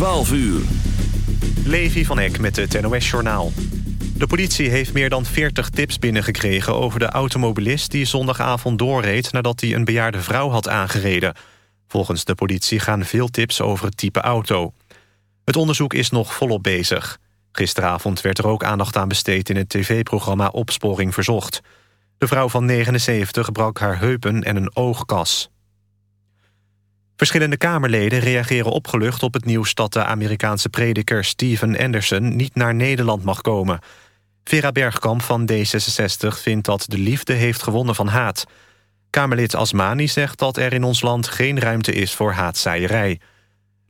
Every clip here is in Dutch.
12 uur. Levi van Eck met het NOS-journaal. De politie heeft meer dan 40 tips binnengekregen over de automobilist... die zondagavond doorreed nadat hij een bejaarde vrouw had aangereden. Volgens de politie gaan veel tips over het type auto. Het onderzoek is nog volop bezig. Gisteravond werd er ook aandacht aan besteed in het tv-programma Opsporing Verzocht. De vrouw van 79 brak haar heupen en een oogkas. Verschillende Kamerleden reageren opgelucht op het nieuws... dat de Amerikaanse prediker Steven Anderson niet naar Nederland mag komen. Vera Bergkamp van D66 vindt dat de liefde heeft gewonnen van haat. Kamerlid Asmani zegt dat er in ons land geen ruimte is voor haatzaaierij.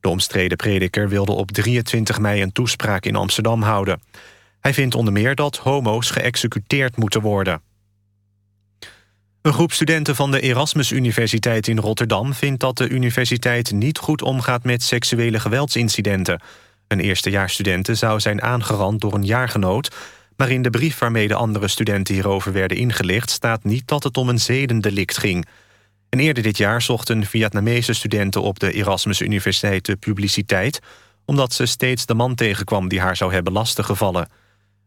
De omstreden prediker wilde op 23 mei een toespraak in Amsterdam houden. Hij vindt onder meer dat homo's geëxecuteerd moeten worden. Een groep studenten van de Erasmus Universiteit in Rotterdam... vindt dat de universiteit niet goed omgaat met seksuele geweldsincidenten. Een eerstejaarsstudenten zou zijn aangerand door een jaargenoot... maar in de brief waarmee de andere studenten hierover werden ingelicht... staat niet dat het om een zedendelict ging. En eerder dit jaar zochten Vietnamese studenten op de Erasmus Universiteit de publiciteit... omdat ze steeds de man tegenkwam die haar zou hebben lastiggevallen.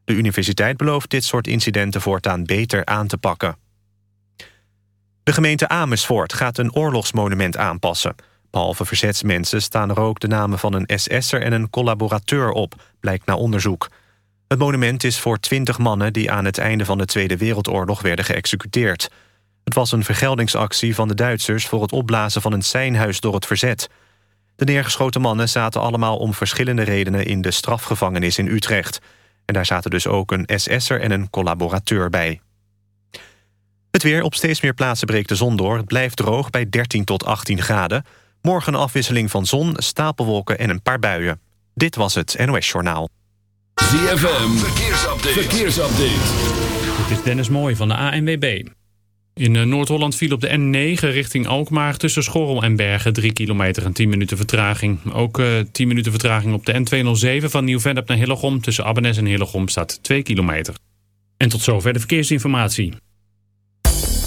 De universiteit belooft dit soort incidenten voortaan beter aan te pakken. De gemeente Amersfoort gaat een oorlogsmonument aanpassen. Behalve verzetsmensen staan er ook de namen van een SS'er en een collaborateur op, blijkt na onderzoek. Het monument is voor twintig mannen die aan het einde van de Tweede Wereldoorlog werden geëxecuteerd. Het was een vergeldingsactie van de Duitsers voor het opblazen van een seinhuis door het verzet. De neergeschoten mannen zaten allemaal om verschillende redenen in de strafgevangenis in Utrecht. En daar zaten dus ook een SS'er en een collaborateur bij. Het weer op steeds meer plaatsen breekt de zon door. Het blijft droog bij 13 tot 18 graden. Morgen een afwisseling van zon, stapelwolken en een paar buien. Dit was het NOS Journaal. ZFM, verkeersupdate. verkeersupdate. Dit is Dennis Mooij van de ANWB. In eh, Noord-Holland viel op de N9 richting Alkmaar tussen Schorrel en Bergen 3 kilometer en 10 minuten vertraging. Ook uh, eh, 10 minuten vertraging op de N207 van Nieuw-Vennep naar Hillegom. Tussen Abbenes en Hillegom staat 2 kilometer. En tot zover de verkeersinformatie.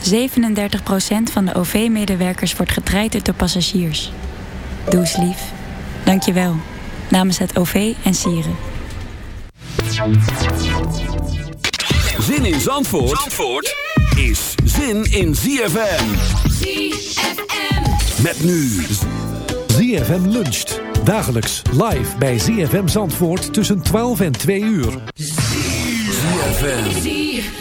37% van de OV-medewerkers wordt getraind door passagiers. Doe eens lief. Dank je wel. Namens het OV en Sieren. Zin in Zandvoort, Zandvoort is zin zin in ZFM. ZFM. Met nu ZFM luncht. Dagelijks live bij ZFM Zandvoort tussen 12 en 2 uur. ZFM.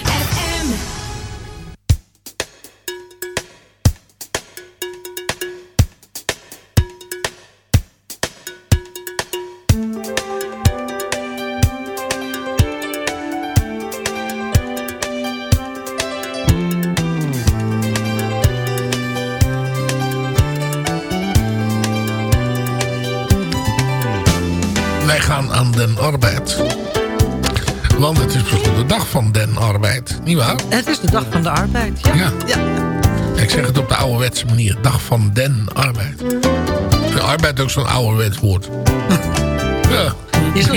Wij gaan aan den arbeid. Want het is bijvoorbeeld de dag van den arbeid. Niet waar? Het is de dag van de arbeid, ja. Ja. ja. Ik zeg het op de ouderwetse manier. Dag van den arbeid. Vind arbeid ook zo'n ouderwets woord. ja. Is zo.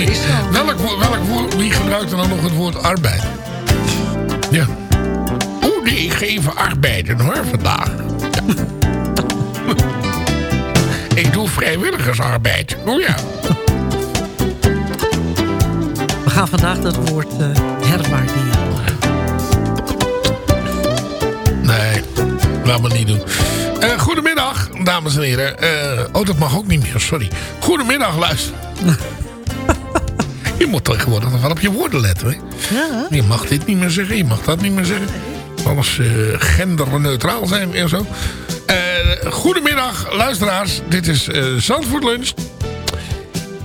Welk, wo- welk woord, wie gebruikt er dan nog het woord arbeid? Ja. Oeh, nee, ik ga even arbeiden hoor, vandaag. Ja. ik doe vrijwilligersarbeid. Oh ja. We gaan vandaag dat woord eh herwaarderen. Nee, laat me niet doen. Eh, goedemiddag, dames en heren. Eh, oh, dat mag ook niet meer, sorry. Goedemiddag, luister. je moet tegenwoordig nog wel op je woorden letten. Hè? Ja, Je mag dit niet meer zeggen, je mag dat niet meer zeggen. Alles genderneutraal zijn en zo. Goedemiddag, luisteraars. Dit is Zandvoort Lunch.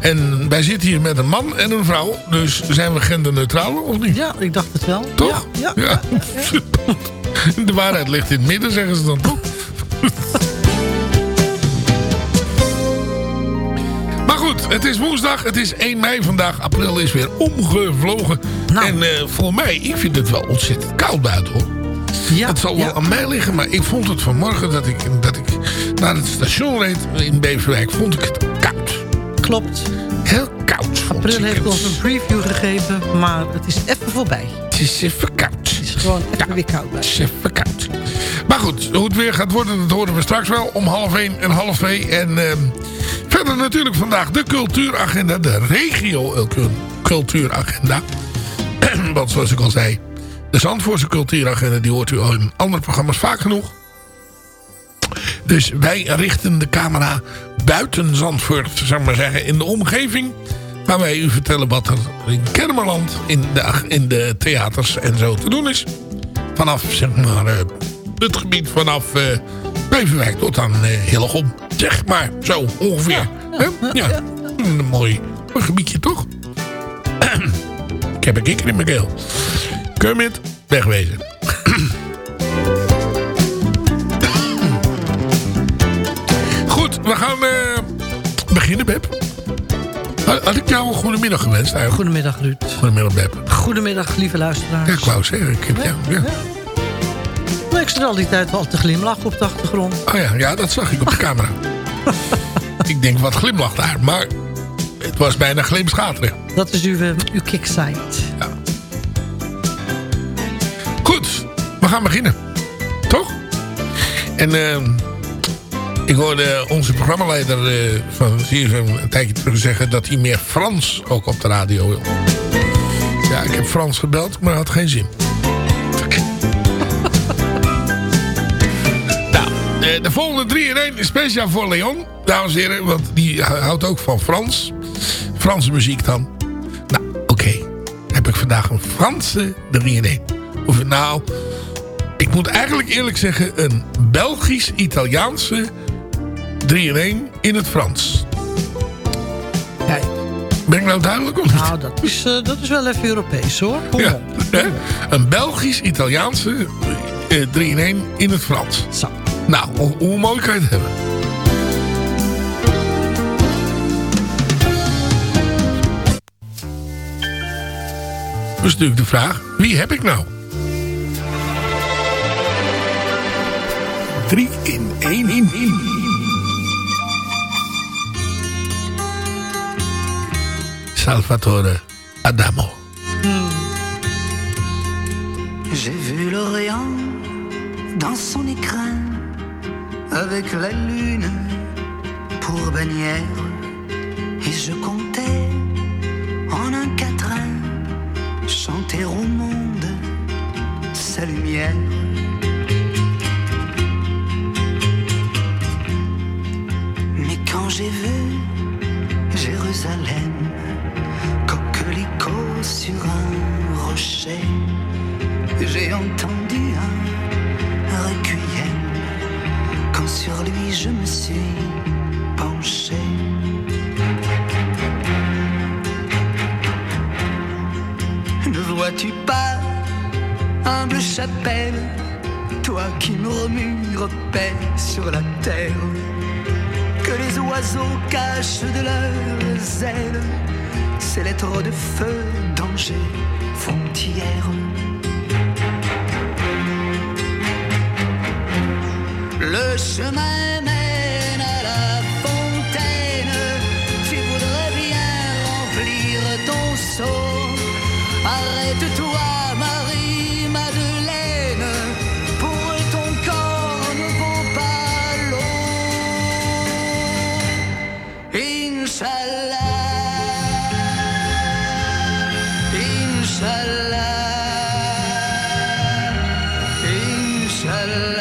En wij zitten hier met een man en een vrouw. Dus zijn we genderneutraal of niet? ja, ik dacht het wel. Toch? Ja, ja. De waarheid ligt in het midden, zeggen ze dan toch? Maar goed, het is woensdag. Het is 1 mei vandaag. April is weer omgevlogen. Nou. En eh, voor mij, ik vind het wel ontzettend koud buiten hoor. Ja, het zal wel ja. aan mij liggen, maar ik vond het vanmorgen dat ik, dat ik naar het station reed in Beverwijk. Vond ik het. Klopt. Heel koud. April heeft ons een preview gegeven, maar het is even voorbij. Het is even koud. Het is gewoon even weer koud. Het is even koud. Maar goed, hoe het weer gaat worden, dat horen we straks wel. Om half 1 en half 2. En ehm, verder natuurlijk vandaag de cultuuragenda. De regio-cultuuragenda. Want zoals ik al zei, de Zandvoortse cultuuragenda... die hoort u al in andere programma's vaak genoeg. Dus wij richten de camera buiten Zandvoort, zou ik maar zeggen, in de omgeving. Waar wij u vertellen wat er in Kermerland, in de, in de theaters en zo te doen is. Vanaf, zeg maar, eh, het gebied vanaf eh Beverwijk tot aan eh Hillegom. Zeg maar, zo ongeveer. Hè? Ja, een mooi, mooi gebiedje toch? ik heb een kikker in mijn keel. Kermit, wegwezen. Goed, we gaan eh, beginnen, Beb. Had, ik jou een goedemiddag gewenst eigenlijk? Goedemiddag, Ruud. Goedemiddag, Beb. Goedemiddag, lieve luisteraars. Ja, ik wou zeggen. Ik, heb- ja, ja. Nou, ik zit al die tijd wel te glimlachen op de achtergrond. Oh ja, ja, dat zag ik op de camera. ik denk, wat glimlach daar. Maar het was bijna glimschaterig. Dat is uw, eh, uw kicksite. Goed, we gaan beginnen. Toch? En ehm, ik hoorde onze programmaleider eh, van ZFM een tijdje terug zeggen... dat hij meer Frans ook op de radio wil. Ja, ik heb Frans gebeld, maar had geen zin. nou, eh, de volgende 3 in 1 is speciaal voor Leon, dames en heren. Want die houdt ook van Frans. Franse muziek dan. Nou, oké. Heb ik vandaag een Franse 3 in 1. Of nou, ik moet eigenlijk eerlijk zeggen... een Belgisch-Italiaanse 3 in 1 in het Frans. Kijk. Ben ik nou duidelijk of niet? Nou, dat is, eh, dat is wel even Europees hoor. Kom Ja, hè? Een Belgisch-Italiaanse 3 in 1 in het Frans. Zo. Nou, hoe, hoe mooi kan je het hebben? Dat is natuurlijk de vraag, wie heb ik nou? 3 in 1 in 1. Salvatore Adamo. Hmm. J'ai vu l'Orient dans son écrin avec la lune pour bannière et je comptais en un quatrain chanter au monde sa lumière. Mais quand j'ai vu Jérusalem, sur un rocher, j'ai entendu un requiem. Quand sur lui je me suis penché. Ne vois-tu pas, humble chapelle, toi qui murmures paix sur la terre, que les oiseaux cachent de leurs ailes ces lettres de feu étrangers, frontières. Le chemin الْأَنْفُسِ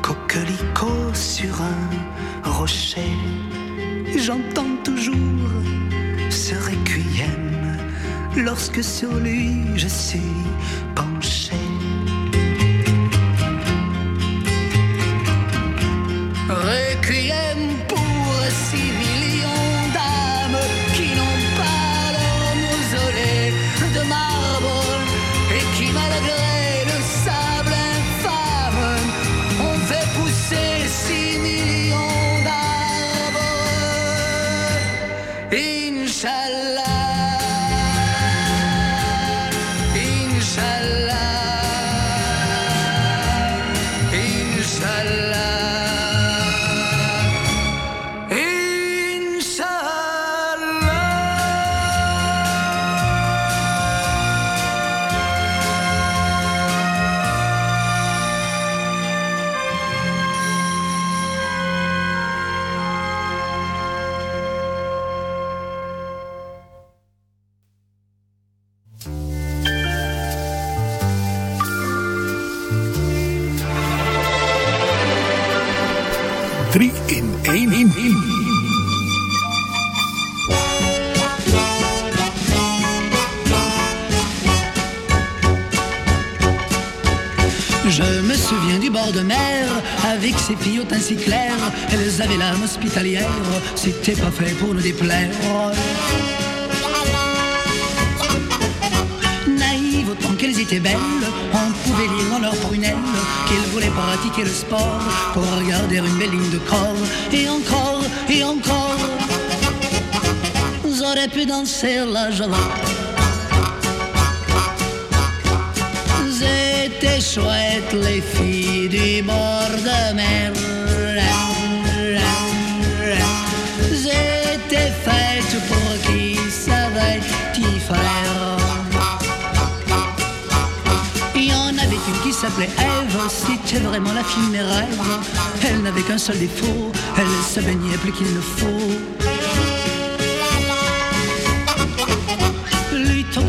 Coquelicot sur un rocher. J'entends toujours ce requiem lorsque sur lui je suis Elles avaient l'âme hospitalière, c'était pas fait pour nous déplaire. Naïves autant qu'elles étaient belles, on pouvait lire dans leurs prunelles qu'elles voulaient pratiquer le sport pour regarder une belle ligne de corps. Et encore, et encore, j'aurais pu danser la java. C'était chouette les filles du bord de mer. fête pour qui ça va Il y en avait une qui s'appelait Eve, c'était vraiment la fille de mes rêves. Elle n'avait qu'un seul défaut, elle se baignait plus qu'il ne faut.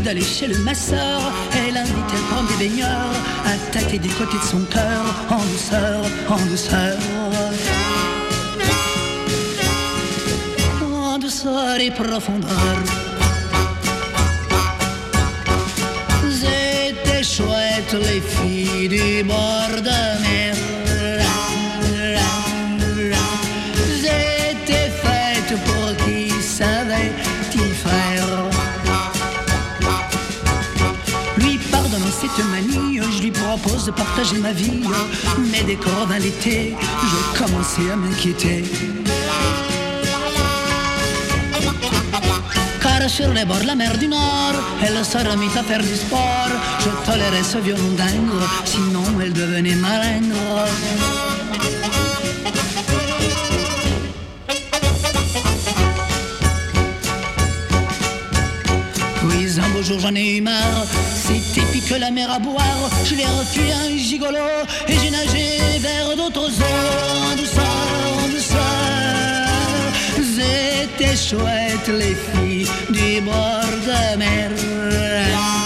d'aller chez le masseur, elle invite à prendre des baigneurs, à tâter du côté de son cœur, en douceur, en douceur. En douceur et profondeur. C'était chouette les filles du bord de mer. J'étais faite pour qui savait y faire. Lui pardonnant cette manie, je lui propose de partager ma vie. Mais dès revint l'été, je commençais à m'inquiéter. Sur les bords de la mer du Nord, elle se remit à faire du sport. Je tolérais ce violon dingue, sinon elle devenait malingre. Puis un beau jour j'en ai eu marre, c'était pique la mer à boire. Je l'ai refusé un gigolo et j'ai nagé vers d'autres eaux C'était chouette les filles du bord de.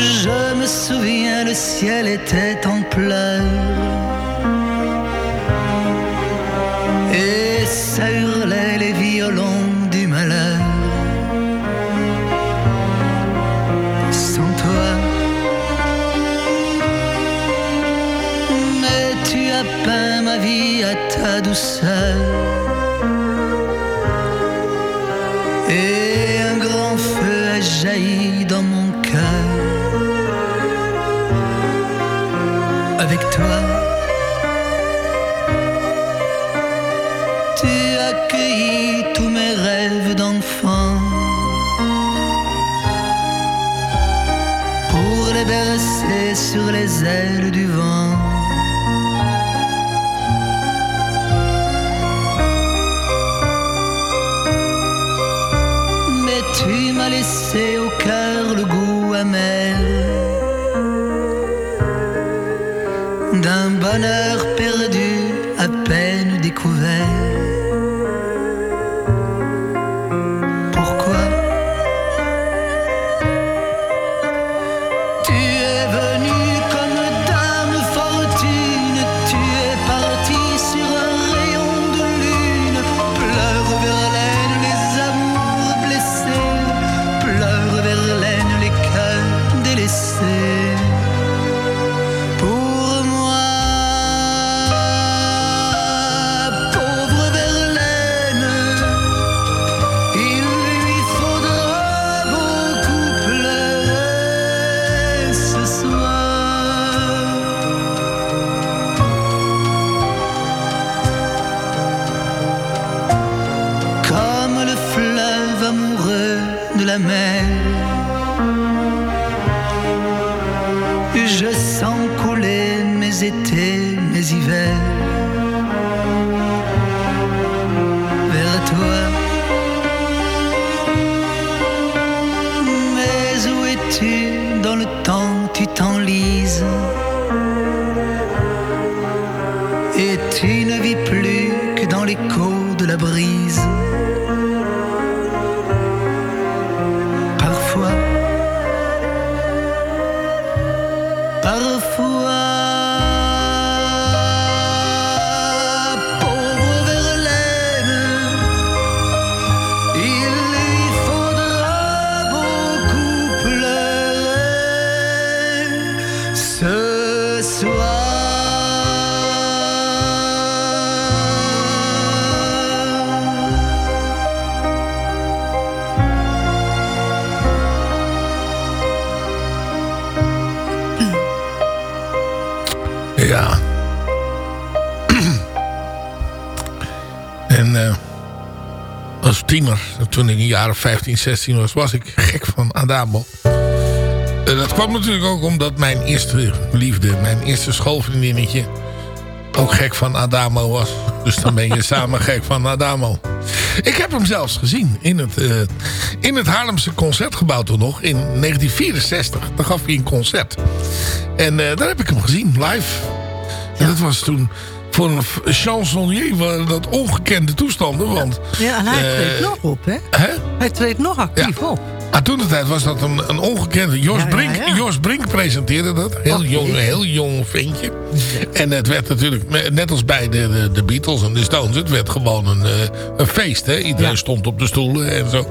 Je me souviens, le ciel était en pleurs. Et ça hurlait les violons du malheur. Sans toi, mais tu as peint ma vie à ta douceur. été tiener, toen ik een jaar of 15, 16 was, was ik gek van Adamo. Eh, dat kwam natuurlijk ook omdat mijn eerste liefde, mijn eerste schoolvriendinnetje, ook gek van Adamo was. Dus dan ben je samen gek van Adamo. Ik heb hem zelfs gezien in het, eh, in het Haarlemse Concertgebouw toen nog. In 1964. Dan gaf hij een concert. En eh, daar heb ik hem gezien, live. En dat was toen voor een chansonnier waren dat ongekende toestanden. Want, Ja, en hij eh, treedt nog op, hè? Hè? Hij treedt nog actief op. Ah, toen de tijd was dat een, een ongekende... Jos, Ja, Brink, ja. Jos Brink presenteerde dat. Heel jong, heel jong ventje. En het werd natuurlijk, net als bij de, de, de Beatles en de Stones... het werd gewoon een, eh, een feest. Hè? Iedereen stond op de stoelen en zo.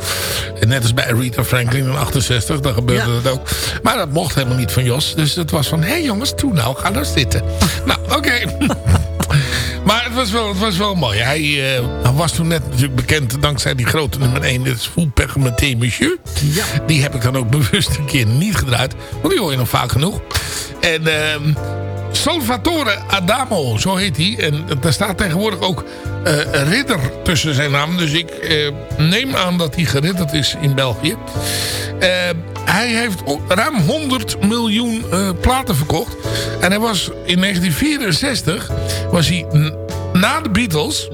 En net als bij Rita Franklin in 68, dan gebeurde dat ook. Maar dat mocht helemaal niet van Jos. Dus het was van, hé hey jongens, toe nou, ga nou zitten. nou, oké. Maar het was wel, het was wel mooi. Hij, eh, hij was toen net natuurlijk bekend dankzij die grote nummer 1. Dit is Fou Permeté Monsieur. Die heb ik dan ook bewust een keer niet gedraaid. Want die hoor je nog vaak genoeg. En ehm, Salvatore Adamo, zo heet hij. En daar staat tegenwoordig ook eh, ridder tussen zijn naam. Dus ik eh, neem aan dat hij geridderd is in België. Hij heeft ruim 100 miljoen eh, platen verkocht. En hij was in 1964 was hij na de Beatles.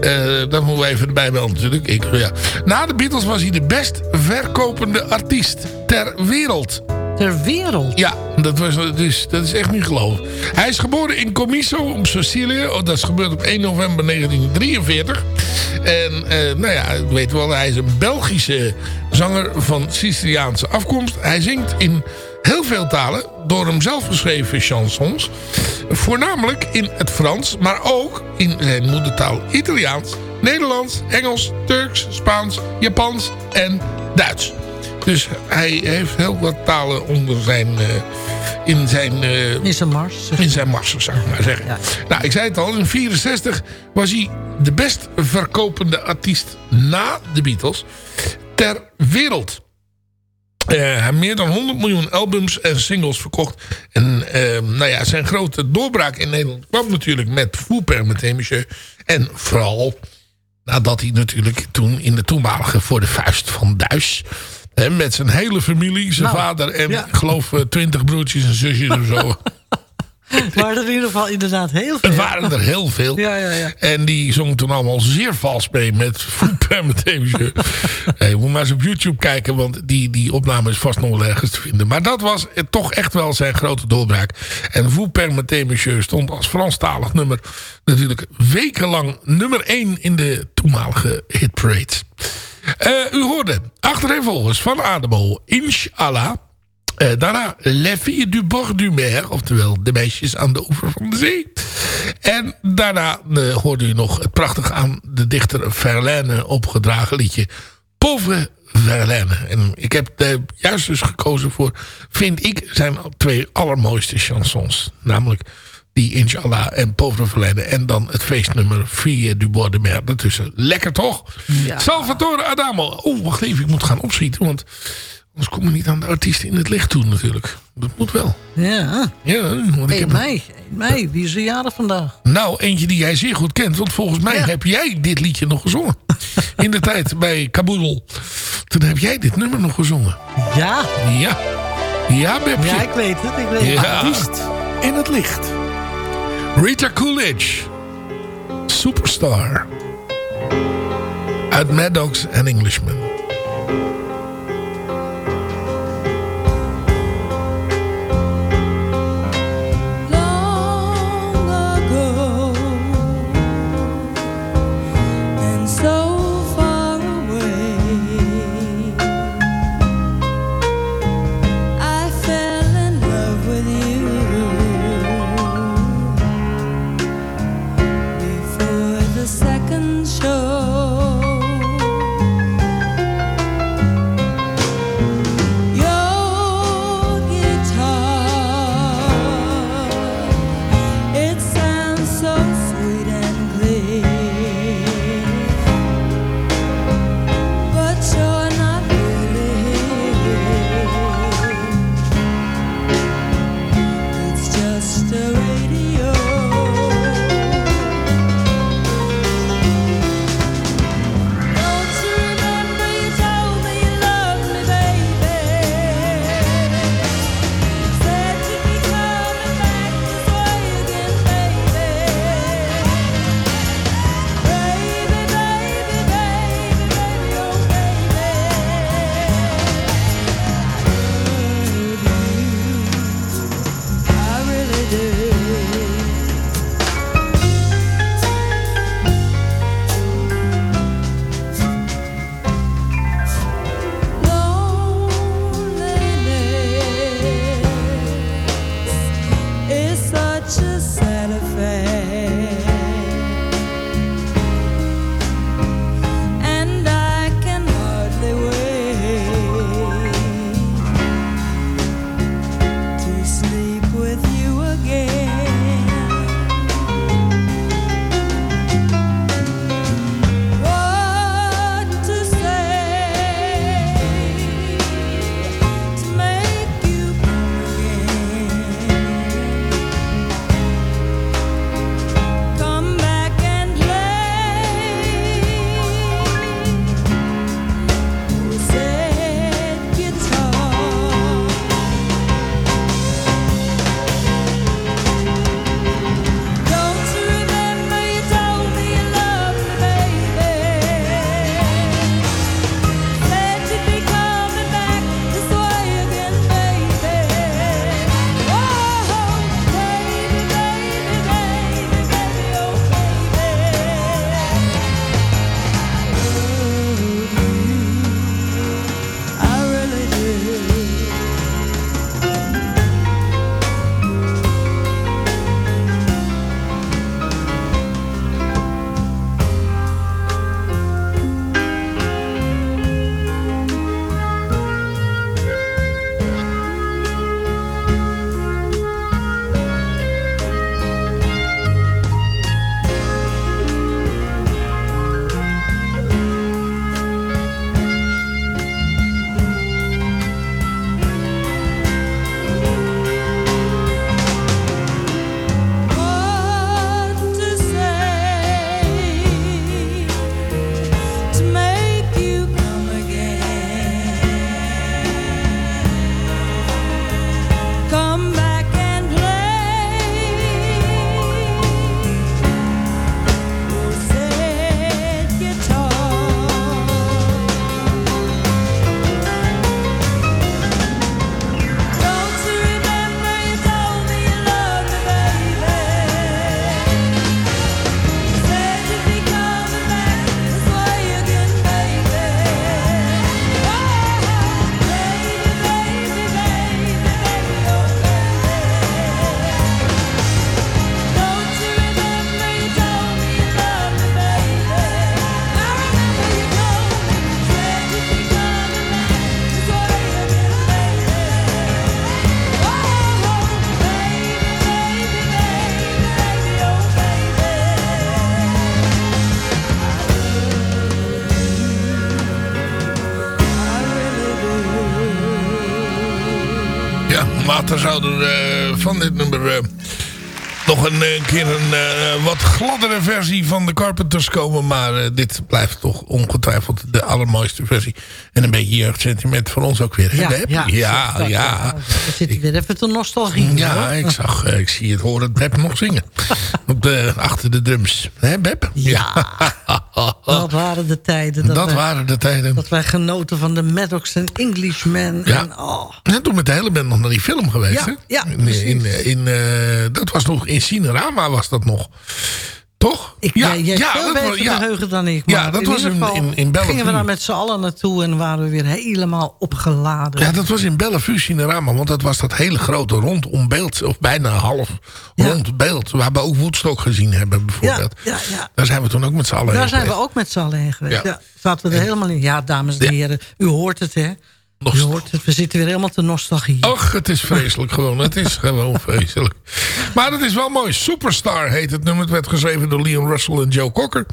eh, dat moeten we even erbij melden natuurlijk. Ik, ja. Na de Beatles was hij de best verkopende artiest ter wereld. Ter wereld? Ja, dat, was, dat, is, dat is echt niet geloven. Hij is geboren in Comiso op Sicilië. Oh, dat is gebeurd op 1 november 1943. En eh, nou ja, ik weet wel, hij is een Belgische zanger van Siciliaanse afkomst. Hij zingt in heel veel talen door hem zelf geschreven chansons. Voornamelijk in het Frans, maar ook in zijn moedertaal Italiaans, Nederlands, Engels, Turks, Spaans, Japans en Duits. Dus hij heeft heel wat talen onder zijn, eh, in zijn... eh, In zijn mars. in zijn mars, zou ik maar zeggen. Nou, ik zei het al, in 64 was hij de best verkopende artiest na de Beatles ter wereld. Hij heeft meer dan 100 miljoen albums en singles verkocht. En eh, nou ja, zijn grote doorbraak in Nederland kwam natuurlijk met Fou Permettez Monsieur. En vooral nadat hij natuurlijk toen in de toenmalige Voor de Vuist van Duis... hè, met zijn hele familie, zijn Nou, vader en ik geloof eh, twintig broertjes en zusjes of zo... Maar er in ieder geval inderdaad heel veel. Het waren er heel veel. Ja, ja, ja. En die zongen toen allemaal zeer vals mee met Permettez Monsieur. hey, moet maar eens op YouTube kijken, want die, die opname is vast nog wel ergens te vinden. Maar dat was eh, toch echt wel zijn grote doorbraak. En Permettez Monsieur stond als Franstalig nummer natuurlijk wekenlang nummer 1 in de toenmalige hitparades. Eh u hoorde achtereenvolgens van Ademo, Inshallah. Eh, daarna Les Filles du Bord du Mer. Oftewel de meisjes aan de oever van de zee. En daarna eh, hoorde u nog het prachtig aan de dichter Verlaine opgedragen liedje. Pauvre Verlaine. En ik heb eh, juist dus gekozen voor, vind ik, zijn twee allermooiste chansons. Namelijk die Inshallah en Pauvre Verlaine. En dan het feestnummer Filles du Bord du Mer ertussen. Lekker toch? Ja. Salvatore Adamo. Oeh, wacht even, ik moet gaan opschieten, want... Anders kom je niet aan de artiest in het licht toe natuurlijk. Dat moet wel. Ja. Ja, want ik 1 heb... mei. 1 mei. Wie is er jarig vandaag? Nou, eentje die jij zeer goed kent. Want volgens mij Ja. heb jij dit liedje nog gezongen. In de tijd bij Kaboedel. Toen heb jij dit nummer nog gezongen. Ja. Ja. Ja, Bepje. Ja, ik weet het. Ik weet het. Ja. Artiest in het licht. Rita Coolidge. Superstar. Uit Mad Dogs and Later zou er van dit nummer eh, nog een eh, keer een eh, wat gladdere versie van de Carpenters komen. Maar dit blijft toch ongetwijfeld de allermooiste versie. En een beetje jeugdsentiment voor ons ook weer. hè, Ja, ja, ja, dat- ja. We zitten weer even te nostalgie. Ja, hoor. ik zag, ik zie het horen Beb nog zingen. Op de, achter de drums. Hè, Beb? Ja. Dat waren de tijden. Dat, Dat wij, waren de tijden. dat wij genoten van de Maddox en Englishmen. Ja. En, oh, En toen met de hele band nog naar die film geweest, Ja, hè? ja, in, precies. in, in, eh, Dat was nog in Cinerama was dat nog. Toch? ik, jij jij hebt veel beter was- ja. geheugen dan ik. Ja, maar dat was in- in- in Bellevue. Gingen we daar met z'n allen naartoe en waren we weer helemaal opgeladen. Ja, dat was in Bellevue Cinerama, want dat was dat hele grote rondom beeld, of bijna half rond beeld, waar we ook Woodstock gezien hebben bijvoorbeeld. ja, ja. Daar zijn we toen ook met z'n allen Daar heen zijn we ook met z'n allen heen geweest. Ja. Ja. zaten we er helemaal in. Ja, dames en heren, u hoort het, hè? Hoort het, we zitten weer helemaal te nostalgie. Och, het is vreselijk gewoon. Het is gewoon vreselijk. Maar het is wel mooi. Superstar heet het nummer. Het werd geschreven door Leon Russell en Joe Cocker.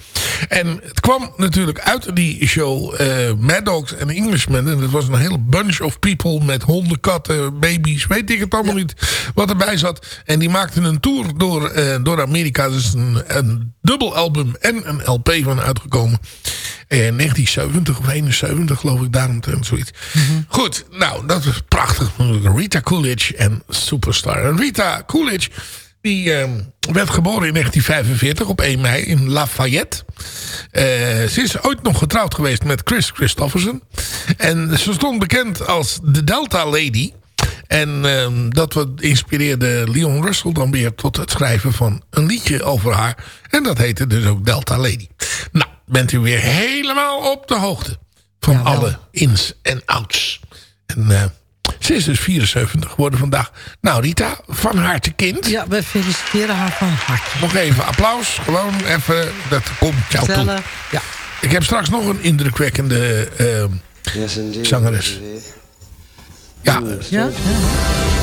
En het kwam natuurlijk uit die show eh Mad Dogs en Englishmen. En het was een hele bunch of people met honden, katten, baby's. Weet ik het allemaal niet wat erbij zat. En die maakten een tour door, eh, door Amerika. Er is een, een dubbel album en een LP van uitgekomen. In 1970 of 71 geloof ik daaromtrent zoiets. Goed, nou dat was prachtig. Rita Coolidge en Superstar. En Rita Coolidge die ehm, werd geboren in 1945 op 1 mei in Lafayette. Eh, ze is ooit nog getrouwd geweest met Chris Christofferson. En ze stond bekend als de Delta Lady. En ehm, dat wat inspireerde Leon Russell dan weer tot het schrijven van een liedje over haar. En dat heette dus ook Delta Lady. Nou, bent u weer helemaal op de hoogte van alle ins en outs. En eh, ze is dus 74 geworden vandaag. Nou Rita, van harte kind. Ja, we feliciteren haar van harte. Nog even applaus. Gewoon even, dat komt jou toe. Ja. Ik heb straks nog een indrukwekkende ehm, zangeres. Ja, Ja?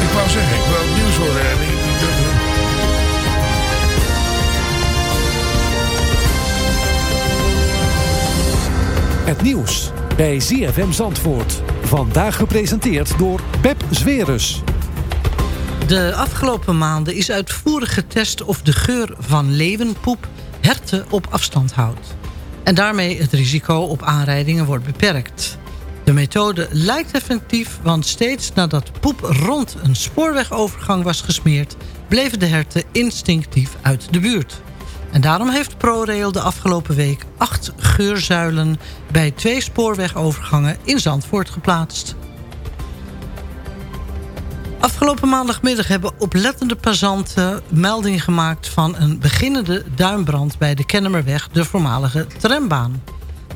ik wou zeggen, ik wil het nieuws horen. Het nieuws bij ZFM Zandvoort. Vandaag gepresenteerd door Pep Zwerus. De afgelopen maanden is uitvoerig getest of de geur van leeuwenpoep herten op afstand houdt. En daarmee het risico op aanrijdingen wordt beperkt. De methode lijkt effectief, want steeds nadat poep rond een spoorwegovergang was gesmeerd... bleven de herten instinctief uit de buurt. En daarom heeft ProRail de afgelopen week acht geurzuilen... bij twee spoorwegovergangen in Zandvoort geplaatst. Afgelopen maandagmiddag hebben oplettende passanten melding gemaakt van een beginnende duinbrand bij de Kennemerweg, de voormalige trambaan.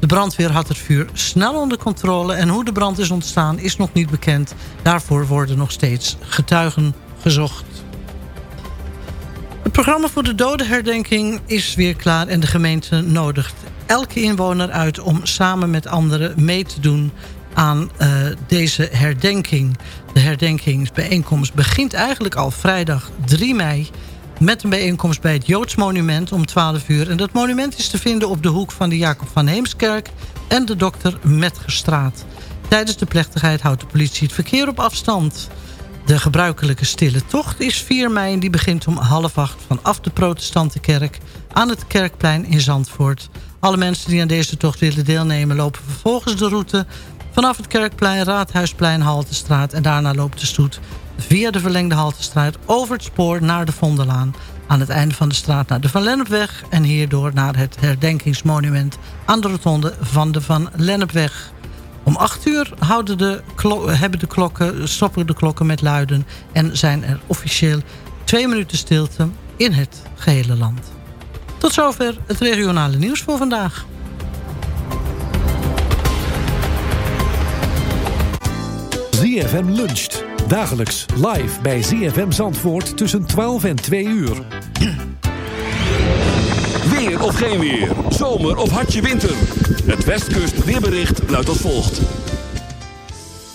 De brandweer had het vuur snel onder controle en hoe de brand is ontstaan is nog niet bekend. Daarvoor worden nog steeds getuigen gezocht. Programma voor de dodenherdenking is weer klaar en de gemeente nodigt elke inwoner uit om samen met anderen mee te doen aan eh, deze herdenking. De herdenkingsbijeenkomst begint eigenlijk al vrijdag 3 mei... met een bijeenkomst bij het Joods Monument om 12 uur. En dat monument is te vinden op de hoek van de Jacob van Heemskerk... en de Dokter Metgerstraat. Tijdens de plechtigheid houdt de politie het verkeer op afstand. De gebruikelijke stille tocht is 4 mei... en die begint om half acht vanaf de protestantenkerk... aan het Kerkplein in Zandvoort. Alle mensen die aan deze tocht willen deelnemen... lopen vervolgens de route vanaf het Kerkplein, Raadhuisplein, Haltestraat... en daarna loopt de stoet via de verlengde Haltestraat... over het spoor naar de Vondelaan. Aan het einde van de straat naar de Van Lennepweg... en hierdoor naar het herdenkingsmonument... aan de rotonde van de Van Lennepweg. Om 8 uur houden de hebben de klokken, stoppen de klokken met luiden... en zijn er officieel twee minuten stilte in het gehele land. Tot zover het regionale nieuws voor vandaag. ZFM luncht. Dagelijks live bij ZFM Zandvoort tussen 12 en 2 uur. Weer of geen weer. Zomer of hartje winter. Het Westkust weerbericht luidt als volgt.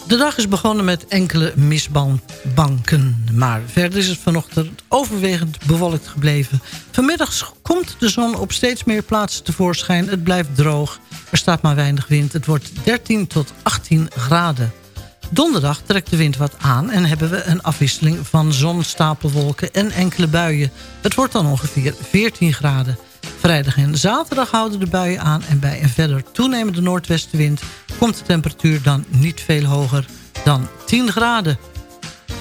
De dag is begonnen met enkele misbanken. Maar verder is het vanochtend overwegend bewolkt gebleven. Vanmiddag komt de zon op steeds meer plaatsen tevoorschijn. Het blijft droog. Er staat maar weinig wind. Het wordt 13 tot 18 graden. Donderdag trekt de wind wat aan en hebben we een afwisseling van zon, stapelwolken en enkele buien. Het wordt dan ongeveer 14 graden. Vrijdag en zaterdag houden de buien aan en bij een verder toenemende noordwestenwind komt de temperatuur dan niet veel hoger dan 10 graden.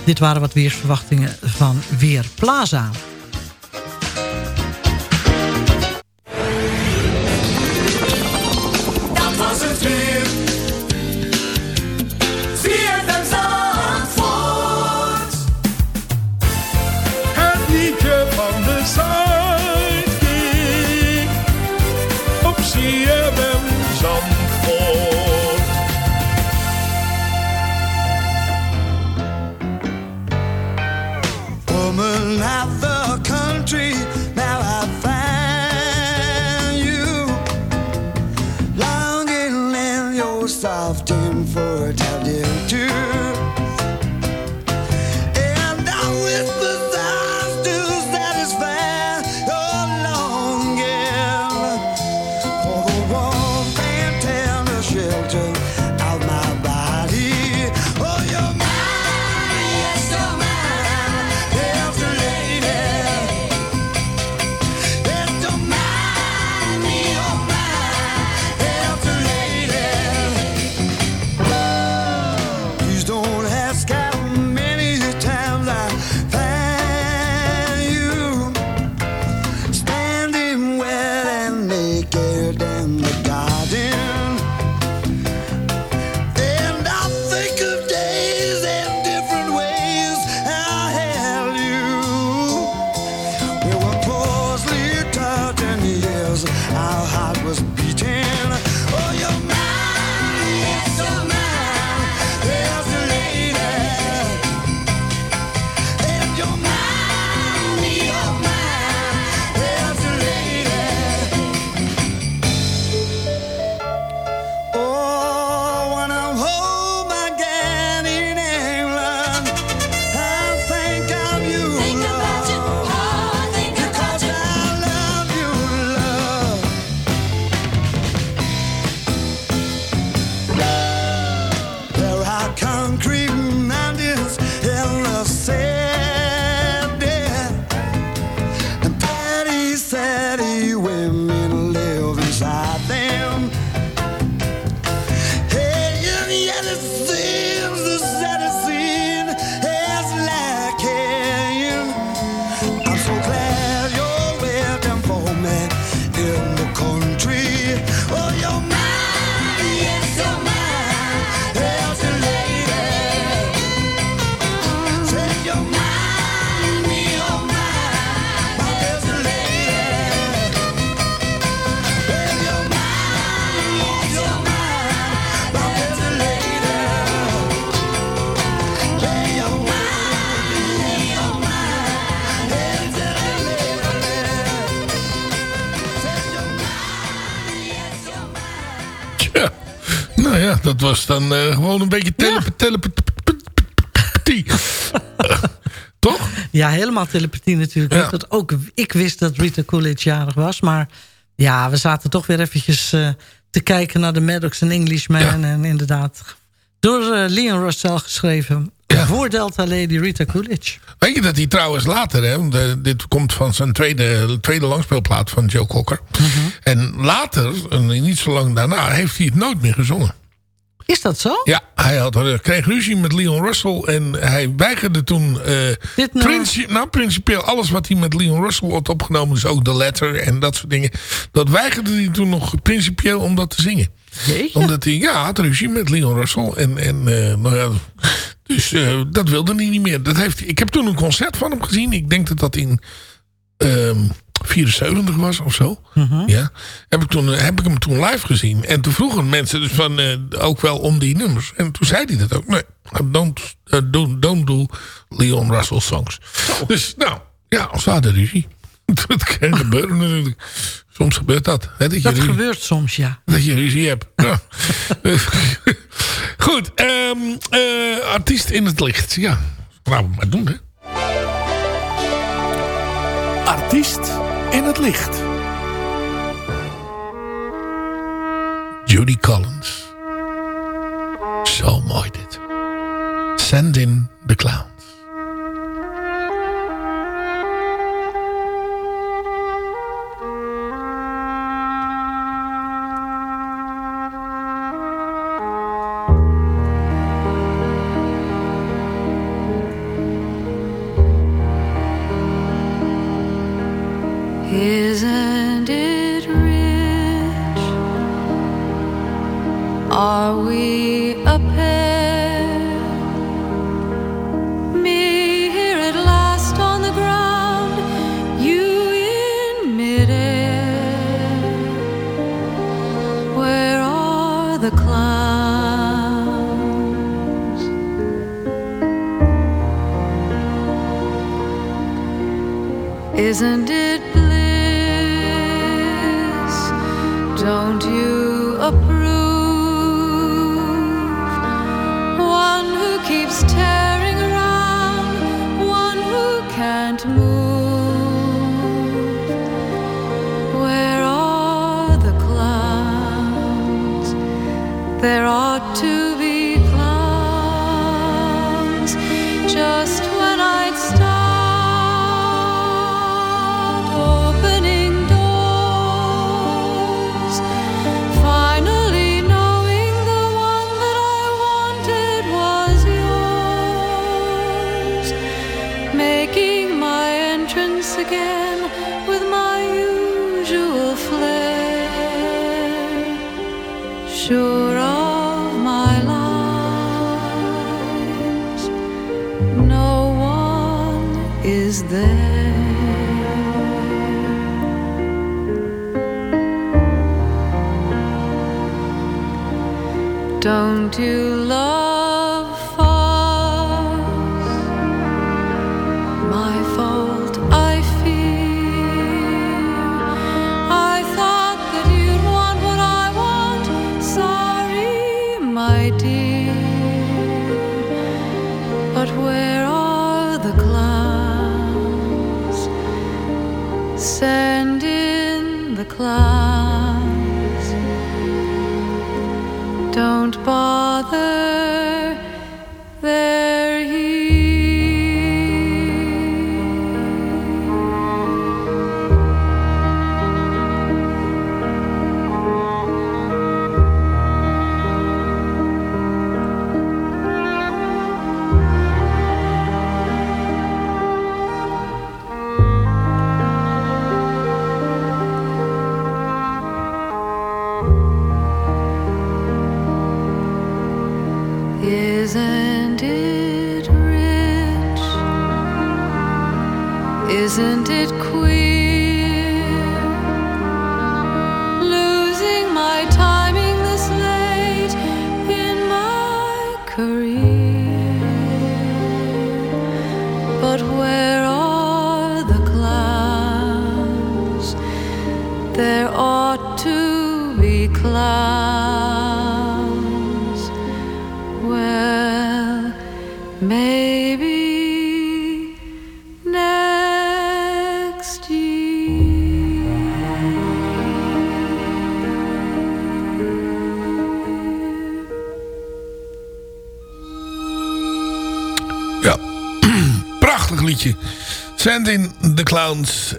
Dit waren wat weersverwachtingen van Weerplaza. Dan eh, gewoon een beetje tele telepathie. Toch? Ja, helemaal telepathie natuurlijk. Ja. Dat ook, ik wist dat Rita Coolidge jarig was. Maar ja, we zaten toch weer eventjes eh, te kijken naar de Maddox en Englishman. En inderdaad, door eh, Leon Russell geschreven. Voor Delta Lady Rita Coolidge. Weet je dat hij trouwens later, hè, de- dit komt van zijn tweede, tweede langspeelplaat van Joe Cocker. En later, niet zo lang daarna, heeft hij het nooit meer gezongen. Is dat zo? Ja, hij had, hij kreeg ruzie met Leon Russell en hij weigerde toen... eh, princi- nou, principieel alles wat hij met Leon Russell had opgenomen, dus ook de letter en dat soort dingen. Dat weigerde hij toen nog principieel om dat te zingen. Omdat hij, ja, had ruzie met Leon Russell en, en eh, nou ja, dus eh, dat wilde hij niet meer. Dat heeft, ik heb toen een concert van hem gezien. Ik denk dat dat in ehm 74 was of zo. Ja. Heb ik, toen, heb ik hem toen live gezien. En toen vroegen mensen dus van, eh, ook wel om die nummers. En toen zei hij dat ook. Nee, don't, eh, don't, don't do Leon Russell songs. Dus nou, ja, als hadden ruzie. dat kan gebeuren natuurlijk. Soms gebeurt dat. Hè, dat, gebeurt soms, ja. dat je ruzie hebt. Ja. Goed, ehm, eh, artiest in het licht. Ja, laten we maar doen, hè. Artiest in het licht. Judy Collins. Zo mooi dit. Send in the Clowns. Isn't it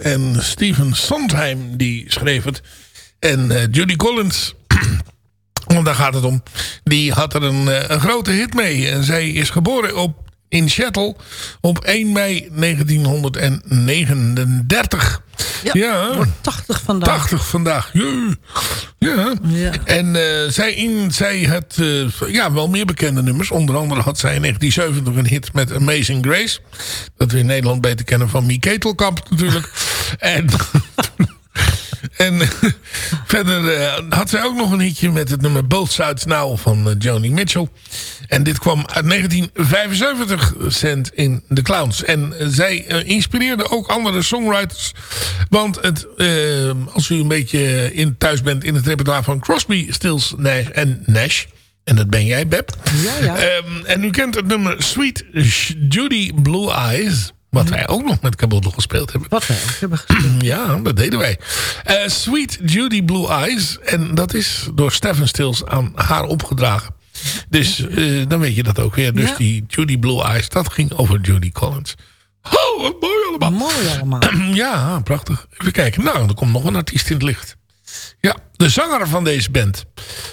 en Steven Sondheim die schreef het. En eh, Judy Collins, want daar gaat het om, die had er een, eh, een grote hit mee. En zij is geboren op, in Seattle op 1 mei 1939. Ja, wordt 80 vandaag. 80 vandaag. Jee. Ja. En eh, zij, in, zij had eh, ja, wel meer bekende nummers. Onder andere had zij in 1970 een hit met Amazing Grace. Dat we in Nederland beter kennen van Mie Ketelkamp natuurlijk. en... En verder eh, had zij ook nog een hitje met het nummer Both Sides Now van eh, Joni Mitchell. En dit kwam uit 1975 cent in The Clowns. En eh, zij inspireerde ook andere songwriters. Want het, als u een beetje in, thuis bent in het repertoire van Crosby, Stills Nash en Nash... En dat ben jij, Beb. Ja, ja. Ehm, en u kent het nummer Sweet Judy Blue Eyes... Wat wij ook nog met Kabodel gespeeld hebben. Wat wij ook hebben gespeeld. Ja, dat deden wij. Eh, Sweet Judy Blue Eyes. En dat is door Stephen Stills aan haar opgedragen. Dus eh, dan weet je dat ook weer. Dus Ja. die Judy Blue Eyes, dat ging over Judy Collins. Oh, wat mooi allemaal. Mooi allemaal. ja, prachtig. Even kijken. Nou, er komt nog een artiest in het licht. Ja, de zanger van deze band.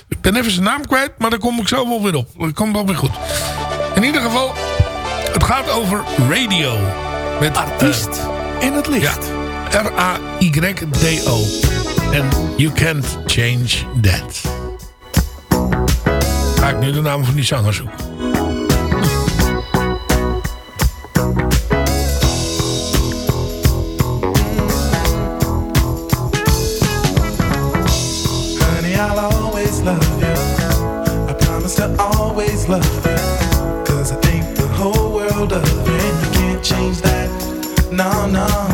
Ik ben even zijn naam kwijt, maar daar kom ik zo wel weer op. Dat komt wel weer goed. In ieder geval, het gaat over radio. Met, Artiest in het licht. Ja, R-A-Y-D-O. En You Can't Change That. Ga ik nu de naam van die zanger zoeken. Honey, I'll always love you. I promise to always love you. Cause I think the whole world of you. And you can't change that. No, no.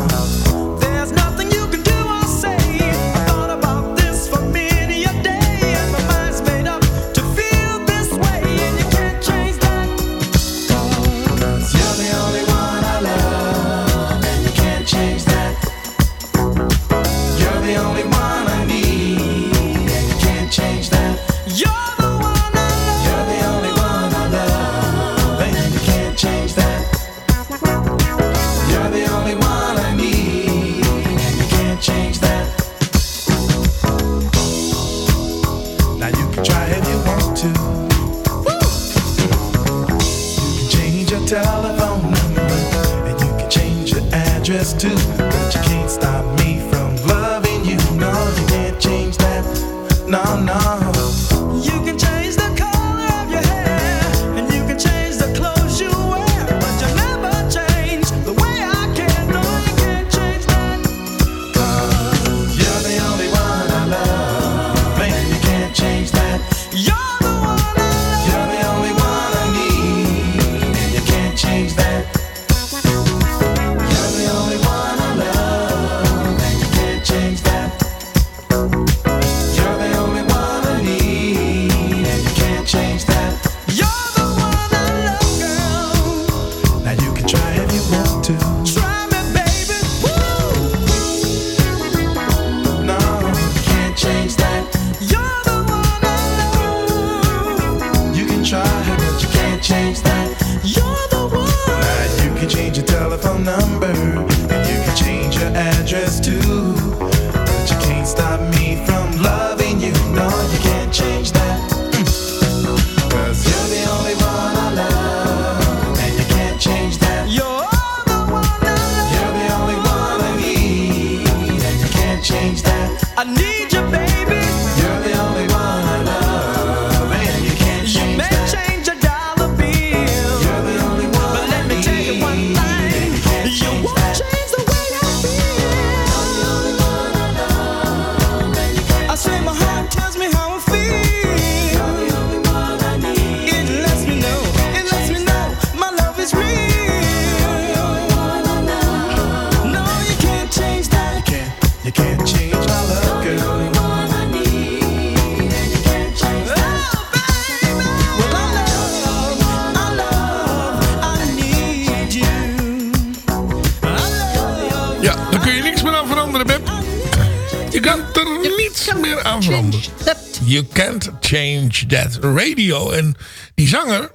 Too. Meer aan veranderen. You can't change that radio. En die zanger,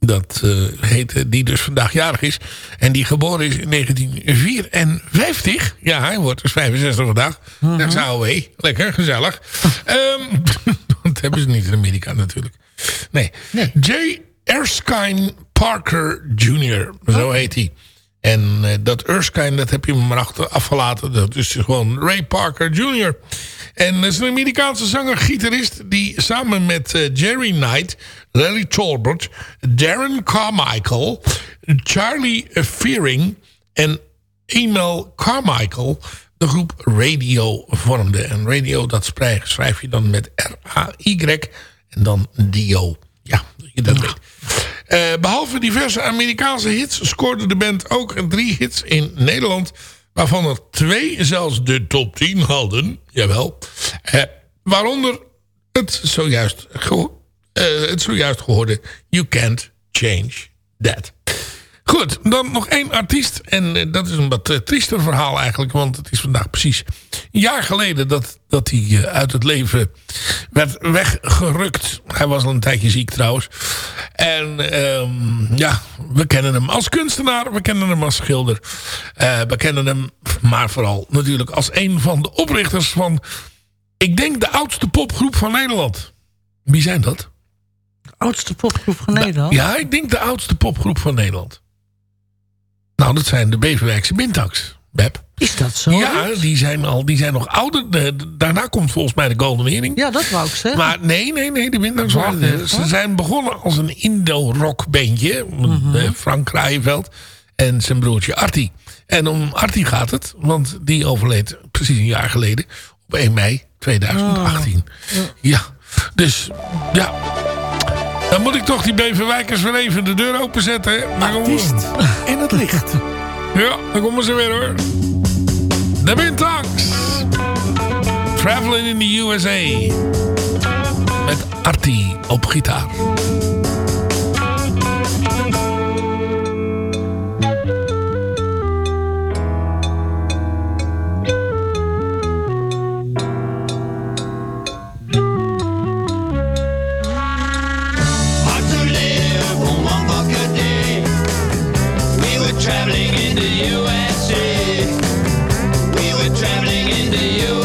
dat heet, die dus vandaag jarig is... en die geboren is in 1954. Ja, hij wordt dus 65 vandaag. Dat is AOW. Lekker, gezellig. Ehm, dat hebben ze niet in Amerika natuurlijk. Nee. J. Erskine Parker Jr. Zo heet hij. En eh, dat Erskine, dat heb je me maar achter afgelaten. Dat is gewoon Ray Parker Jr. En dat is een Amerikaanse zanger-gitarist... die samen met eh, Jerry Knight, Larry Talbot, Darren Carmichael... Charlie Fearing en Emil Carmichael... de groep Radio vormde. En Radio, dat schrijf, je dan met R-A-Y en dan Dio. Ja, dat je dat weet. Eh, behalve diverse Amerikaanse hits scoorde de band ook drie hits in Nederland. Waarvan er twee zelfs de top 10 hadden. Jawel. Eh, waaronder het zojuist, geho- eh, het zojuist gehoorde You Can't Change That. Goed, dan nog één artiest. En eh, dat is een wat eh, triester verhaal eigenlijk. Want het is vandaag precies een jaar geleden dat, dat hij eh, uit het leven werd weggerukt. Hij was al een tijdje ziek trouwens. En ehm, ja, we kennen hem als kunstenaar. We kennen hem als schilder. We kennen hem maar vooral natuurlijk als een van de oprichters van... Ik denk de oudste popgroep van Nederland. Wie zijn dat? Oudste popgroep van Nederland? Ja, ik denk de oudste popgroep van Nederland. Nou, dat zijn de Beverwijkse Bintax, Beb. Is dat zo? Ja, die zijn, al, die zijn nog ouder. De- de- daarna komt volgens mij de Golden Earring. Ja, dat wou ik zeggen. Maar nee, nee, nee, de Wacht waren... Ze zijn begonnen als een Indo-rock bandje. Mhm. eh, Frank Kraaienveld en zijn broertje Artie. En om Artie gaat het, want die overleed precies een jaar geleden. Op 1 mei 2018. Ja, dus ja... Dan moet ik toch die Beverwijkers weer even de deur openzetten. hè? Artiest in het licht. Ja, dan komen ze weer hoor. De Bintax. Traveling in the USA. Met Artie op gitaar. Traveling in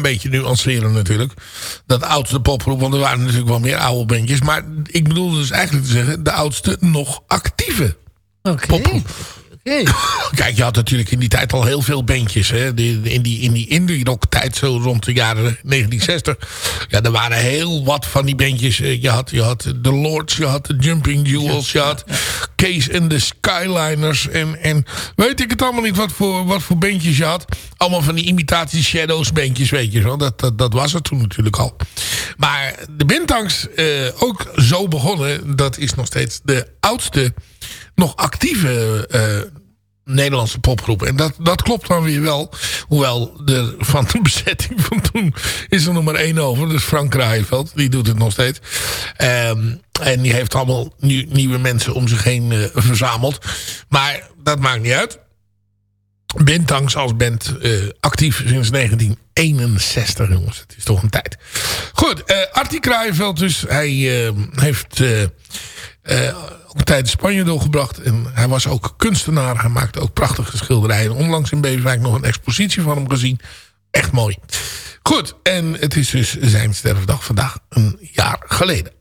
klein beetje nuanceren natuurlijk. Dat oudste popgroep, want er waren natuurlijk wel meer oude bandjes. Maar ik bedoel dus eigenlijk te zeggen... de oudste nog actieve popgroep. Kijk, je had natuurlijk in die tijd al heel veel bandjes. Hè? In die, in die indie rock tijd, zo rond de jaren 1960. Ja, er waren heel wat van die bandjes. Eh, Je had, je had The Lords, je had de Jumping Jewels, je had Case and the Skyliners. En, en weet ik het allemaal niet wat voor, wat voor bandjes je had. Allemaal van die imitatie Shadows bandjes, weet je wel. Dat, dat, dat was het toen natuurlijk al. Maar de Bintangs, eh, ook zo begonnen. Dat is nog steeds de oudste nog actieve eh, Nederlandse popgroep. En dat, dat klopt dan weer wel. Hoewel er van de bezetting van toen is er nog maar één over. Dus Frank Kraaienveld. Die doet het nog steeds. Ehm, en die heeft allemaal nieuw- nieuwe mensen om zich heen eh, verzameld. Maar dat maakt niet uit. Bintangs als band eh, actief sinds 1961, jongens. Het is toch een tijd. Goed, eh Artie Kraaienveld dus. Hij heeft ook een tijd in Spanje doorgebracht. En hij was ook kunstenaar. Hij maakte ook prachtige schilderijen. Onlangs in Beverwijk nog een expositie van hem gezien. Echt mooi. Goed, en het is dus zijn sterfdag vandaag een jaar geleden.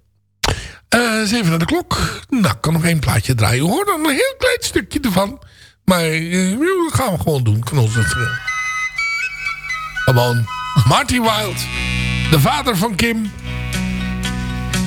Eh eens even naar de klok. Nou, ik kan nog één plaatje draaien. Hoor dan een heel klein stukje ervan. Maar eh, dat gaan we gewoon doen. Het, eh, Gewoon Marty Wild. De vader van Kim.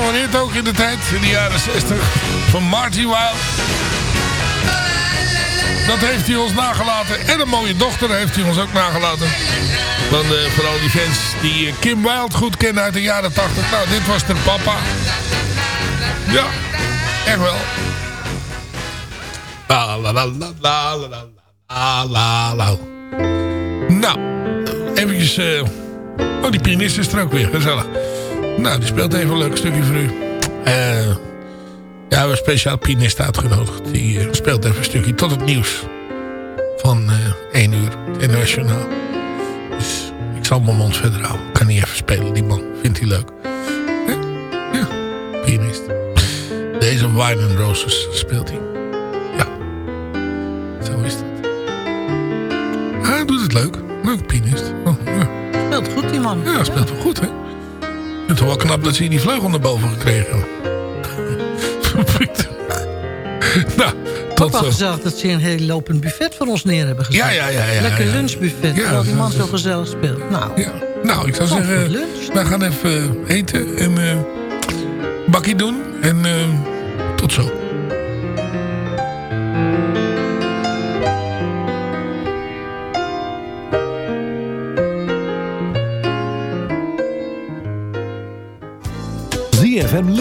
nog een hit ook in de tijd, in de jaren 60, van Marty Wilde. Dat heeft hij ons nagelaten. En een mooie dochter heeft hij ons ook nagelaten. Van eh, vooral die fans die eh, Kim Wilde goed kennen uit de jaren 80. Nou, dit was de papa. Ja, echt wel. La la la la la la la la Nou, eventjes... Eh, oh, die pianist is er ook weer, gezellig. Nou, die speelt even een leuk stukje voor u. Eh, ja, we hebben een speciaal pianist uitgenodigd. Die eh, speelt even een stukje tot het nieuws. Van eh 1 uur, Journaal. Dus ik zal mijn mond verder houden. Ik kan niet even spelen, die man. Vindt hij leuk. Ja, ja, pianist. Deze Wine and Roses speelt hij. Ja. Zo is het. Ah, hij doet het leuk. Leuk pianist. Oh, ja. Speelt goed, die man. Ja, speelt wel goed, hè? Het is wel knap dat ze die vleugel naar boven gekregen nou, tot wel zo. gezellig dat ze een heel lopend buffet voor ons neer hebben gezet. Ja, ja, ja, ja, Lekker ja. lunchbuffet, Ja, terwijl die man zo gezellig speelt. Nou, Nou, ik zou zeggen, lunch. wij gaan even eten en eh bakkie doen. En eh, tot zo.